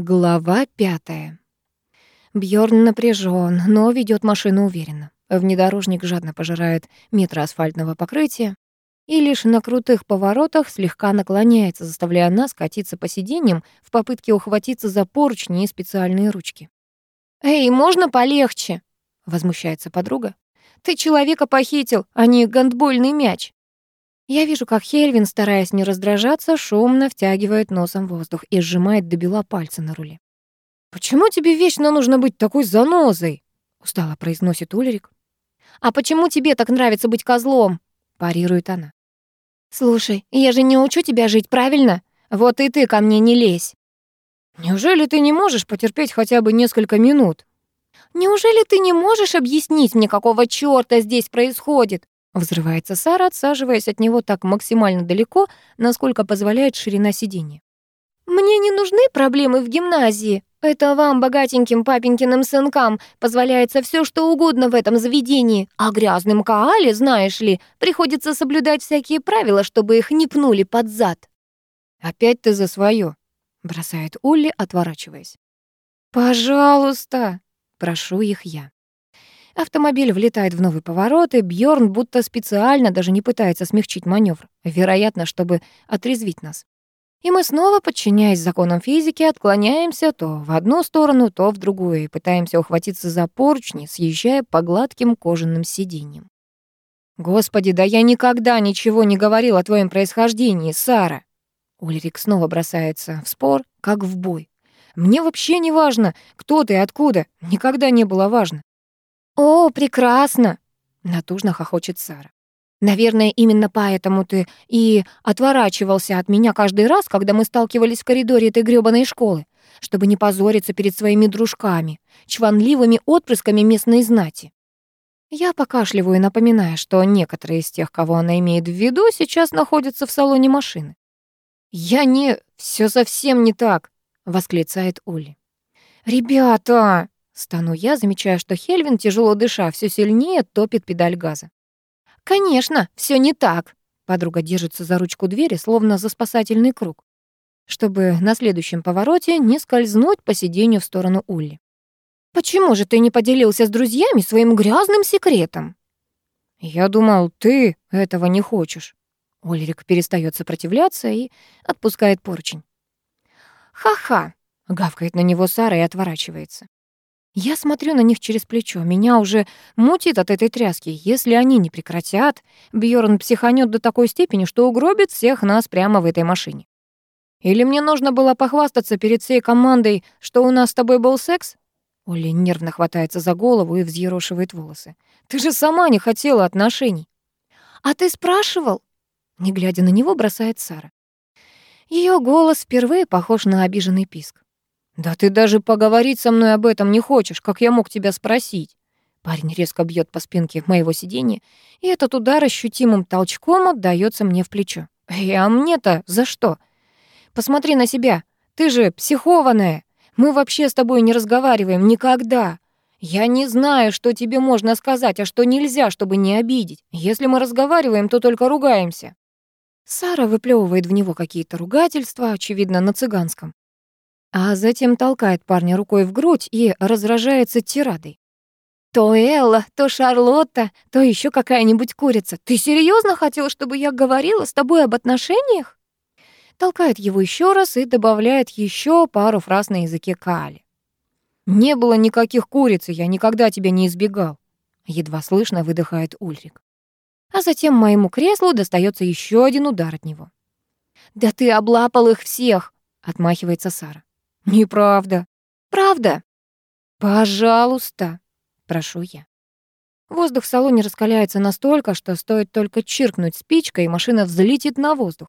Глава пятая. Бьорн напряжен, но ведет машину уверенно. Внедорожник жадно пожирает метры асфальтного покрытия и лишь на крутых поворотах слегка наклоняется, заставляя нас катиться по сиденьям в попытке ухватиться за поручни и специальные ручки. «Эй, можно полегче?» — возмущается подруга. «Ты человека похитил, а не гандбольный мяч». Я вижу, как Хельвин, стараясь не раздражаться, шумно втягивает носом воздух и сжимает до бела пальцы на руле. «Почему тебе вечно нужно быть такой занозой?» — устало произносит Ульрик. «А почему тебе так нравится быть козлом?» — парирует она. «Слушай, я же не учу тебя жить, правильно? Вот и ты ко мне не лезь». «Неужели ты не можешь потерпеть хотя бы несколько минут?» «Неужели ты не можешь объяснить мне, какого чёрта здесь происходит?» Взрывается Сара, отсаживаясь от него так максимально далеко, насколько позволяет ширина сиденья. «Мне не нужны проблемы в гимназии. Это вам, богатеньким папенькиным сынкам, позволяется все, что угодно в этом заведении. А грязным Каале, знаешь ли, приходится соблюдать всякие правила, чтобы их не пнули под зад». «Опять ты за свое, бросает Улли, отворачиваясь. «Пожалуйста», — прошу их я. Автомобиль влетает в новый поворот, и Бьорн будто специально даже не пытается смягчить маневр, вероятно, чтобы отрезвить нас. И мы снова, подчиняясь законам физики, отклоняемся то в одну сторону, то в другую, и пытаемся ухватиться за поручни, съезжая по гладким кожаным сиденьям. «Господи, да я никогда ничего не говорил о твоем происхождении, Сара!» Ульрик снова бросается в спор, как в бой. «Мне вообще не важно, кто ты и откуда. Никогда не было важно. «О, прекрасно!» — натужно хохочет Сара. «Наверное, именно поэтому ты и отворачивался от меня каждый раз, когда мы сталкивались в коридоре этой грёбаной школы, чтобы не позориться перед своими дружками, чванливыми отпрысками местной знати». Я покашливаю, напоминая, что некоторые из тех, кого она имеет в виду, сейчас находятся в салоне машины. «Я не... все совсем не так!» — восклицает Оли. «Ребята!» Стану я, замечая, что Хельвин, тяжело дыша, все сильнее топит педаль газа. «Конечно, все не так!» Подруга держится за ручку двери, словно за спасательный круг, чтобы на следующем повороте не скользнуть по сиденью в сторону Улли. «Почему же ты не поделился с друзьями своим грязным секретом?» «Я думал, ты этого не хочешь». Ульрик перестает сопротивляться и отпускает поручень. «Ха-ха!» — гавкает на него Сара и отворачивается. Я смотрю на них через плечо. Меня уже мутит от этой тряски. Если они не прекратят, Бьорн психанет до такой степени, что угробит всех нас прямо в этой машине. Или мне нужно было похвастаться перед всей командой, что у нас с тобой был секс? Оля нервно хватается за голову и взъерошивает волосы. Ты же сама не хотела отношений. А ты спрашивал? Не глядя на него, бросает Сара. Ее голос впервые похож на обиженный писк. «Да ты даже поговорить со мной об этом не хочешь, как я мог тебя спросить?» Парень резко бьет по спинке моего сиденья, и этот удар ощутимым толчком отдаётся мне в плечо. «Эй, а мне-то за что? Посмотри на себя, ты же психованная. Мы вообще с тобой не разговариваем никогда. Я не знаю, что тебе можно сказать, а что нельзя, чтобы не обидеть. Если мы разговариваем, то только ругаемся». Сара выплевывает в него какие-то ругательства, очевидно, на цыганском а затем толкает парня рукой в грудь и разражается тирадой. То Элла, то Шарлотта, то еще какая-нибудь курица. Ты серьезно хотел, чтобы я говорила с тобой об отношениях? Толкает его еще раз и добавляет еще пару фраз на языке Кали. Не было никаких куриц, я никогда тебя не избегал. Едва слышно выдыхает Ульрик. А затем моему креслу достается еще один удар от него. «Да ты облапал их всех!» — отмахивается Сара. Неправда. Правда? Пожалуйста, прошу я. Воздух в салоне раскаляется настолько, что стоит только чиркнуть спичкой, и машина взлетит на воздух.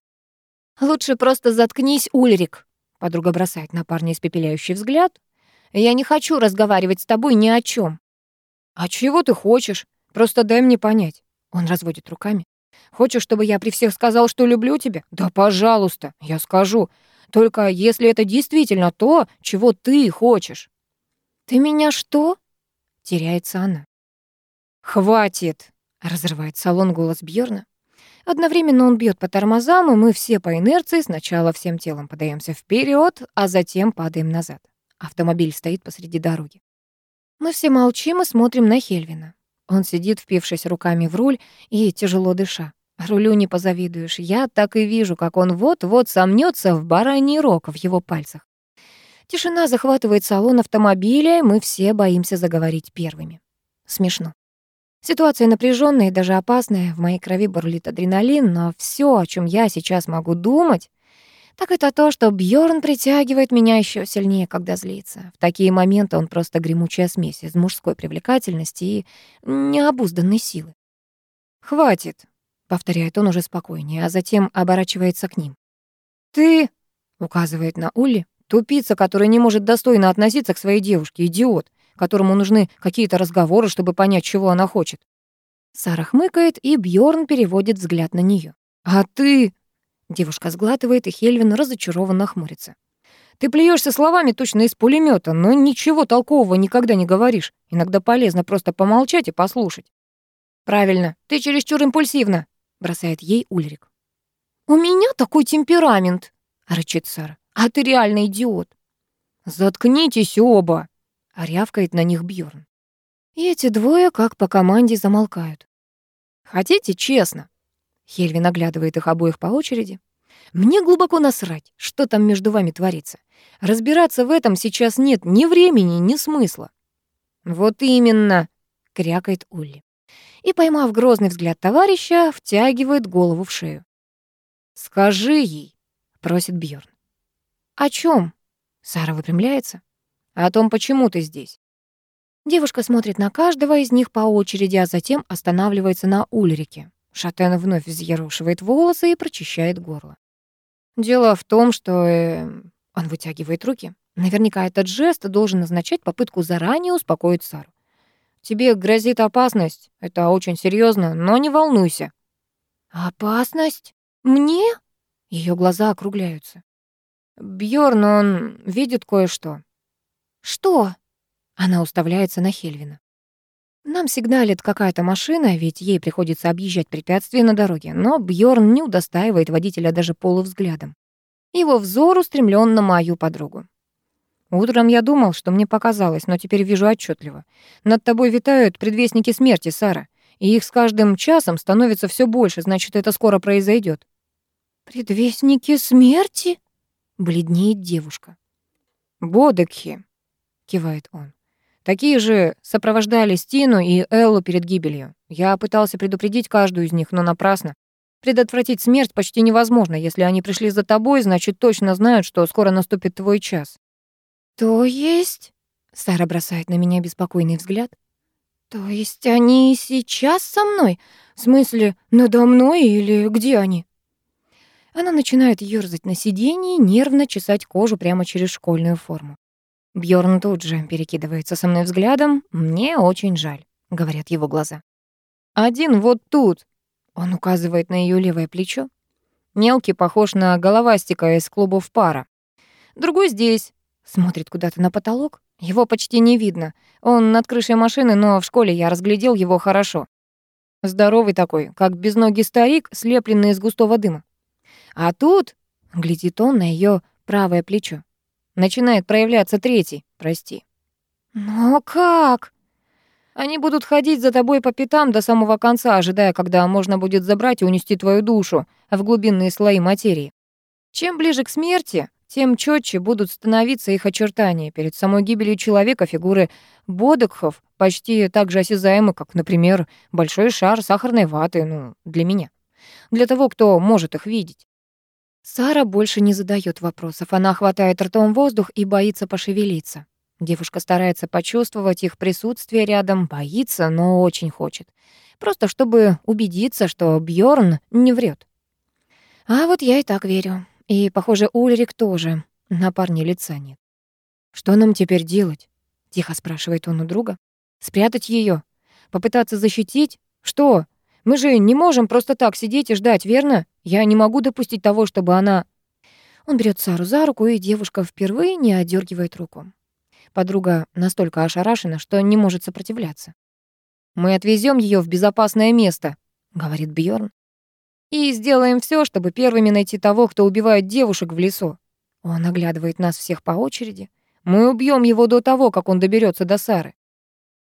«Лучше просто заткнись, Ульрик», — подруга бросает на парня испепеляющий взгляд. «Я не хочу разговаривать с тобой ни о чем. «А чего ты хочешь? Просто дай мне понять». Он разводит руками. «Хочешь, чтобы я при всех сказал, что люблю тебя? Да, пожалуйста, я скажу. Только если это действительно то, чего ты хочешь. Ты меня что? Теряется она. Хватит, разрывает салон голос Бьорна. Одновременно он бьет по тормозам, и мы все по инерции сначала всем телом подаемся вперед, а затем падаем назад. Автомобиль стоит посреди дороги. Мы все молчим и смотрим на Хельвина. Он сидит, впившись руками в руль и тяжело дыша. Рулю не позавидуешь. Я так и вижу, как он вот-вот сомнется в бараний рог в его пальцах. Тишина захватывает салон автомобиля, и мы все боимся заговорить первыми. Смешно. Ситуация напряженная и даже опасная. В моей крови бурлит адреналин, но все, о чем я сейчас могу думать, так это то, что Бьорн притягивает меня еще сильнее, когда злится. В такие моменты он просто гремучая смесь из мужской привлекательности и необузданной силы. «Хватит», — повторяет он уже спокойнее, а затем оборачивается к ним. «Ты», — указывает на Улли, Тупица, который не может достойно относиться к своей девушке, идиот, которому нужны какие-то разговоры, чтобы понять, чего она хочет. Сара хмыкает, и Бьорн переводит взгляд на нее. «А ты...» Девушка сглатывает, и Хельвин разочарованно хмурится. «Ты плюешься словами точно из пулемета, но ничего толкового никогда не говоришь. Иногда полезно просто помолчать и послушать». «Правильно, ты чересчур импульсивна», — бросает ей Ульрик. «У меня такой темперамент», — рычит Сара. А ты реально идиот. Заткнитесь оба, рявкает на них Бьорн. И эти двое, как по команде, замолкают. Хотите честно? Хельвин оглядывает их обоих по очереди. Мне глубоко насрать, что там между вами творится. Разбираться в этом сейчас нет ни времени, ни смысла. Вот именно, крякает Улли. И, поймав грозный взгляд товарища, втягивает голову в шею. «Скажи ей», — просит Бьорн. «О чем? Сара выпрямляется. «О том, почему ты здесь». Девушка смотрит на каждого из них по очереди, а затем останавливается на Ульрике. Шатен вновь взъерошивает волосы и прочищает горло. «Дело в том, что...» э... Он вытягивает руки. Наверняка этот жест должен означать попытку заранее успокоить Сару. «Тебе грозит опасность. Это очень серьезно, но не волнуйся». «Опасность? Мне?» Ее глаза округляются. Бьорн, он видит кое-что. Что? Она уставляется на Хельвина. Нам сигналит какая-то машина, ведь ей приходится объезжать препятствия на дороге, но Бьорн не удостаивает водителя даже полувзглядом. Его взор устремлен на мою подругу. Утром я думал, что мне показалось, но теперь вижу отчетливо. Над тобой витают предвестники смерти, Сара, и их с каждым часом становится все больше, значит, это скоро произойдет. Предвестники смерти? Бледнеет девушка. «Бодекхи», — кивает он. «Такие же сопровождали Стину и Эллу перед гибелью. Я пытался предупредить каждую из них, но напрасно. Предотвратить смерть почти невозможно. Если они пришли за тобой, значит, точно знают, что скоро наступит твой час». «То есть...» — Сара бросает на меня беспокойный взгляд. «То есть они сейчас со мной? В смысле, надо мной или где они?» Она начинает ёрзать на сиденье, нервно чесать кожу прямо через школьную форму. Бьорн тут же перекидывается со мной взглядом. «Мне очень жаль», — говорят его глаза. «Один вот тут», — он указывает на ее левое плечо. Мелкий похож на головастика из клубов пара. Другой здесь, смотрит куда-то на потолок. Его почти не видно. Он над крышей машины, но в школе я разглядел его хорошо. Здоровый такой, как безногий старик, слепленный из густого дыма. А тут, глядит он на ее правое плечо, начинает проявляться третий, прости. Но как? Они будут ходить за тобой по пятам до самого конца, ожидая, когда можно будет забрать и унести твою душу в глубинные слои материи. Чем ближе к смерти, тем четче будут становиться их очертания. Перед самой гибелью человека фигуры бодокхов почти так же осязаемы, как, например, большой шар сахарной ваты, ну, для меня. Для того, кто может их видеть. Сара больше не задает вопросов. Она хватает ртом воздух и боится пошевелиться. Девушка старается почувствовать их присутствие рядом, боится, но очень хочет. Просто чтобы убедиться, что Бьорн не врет. А вот я и так верю. И, похоже, Ульрик тоже. На парне лица нет. «Что нам теперь делать?» — тихо спрашивает он у друга. «Спрятать ее? Попытаться защитить? Что? Мы же не можем просто так сидеть и ждать, верно? Я не могу допустить того, чтобы она...» Он берет Сару за руку, и девушка впервые не отдергивает руку. Подруга настолько ошарашена, что не может сопротивляться. «Мы отвезем ее в безопасное место», — говорит Бьорн. И сделаем все, чтобы первыми найти того, кто убивает девушек в лесу. Он оглядывает нас всех по очереди. Мы убьем его до того, как он доберется до Сары.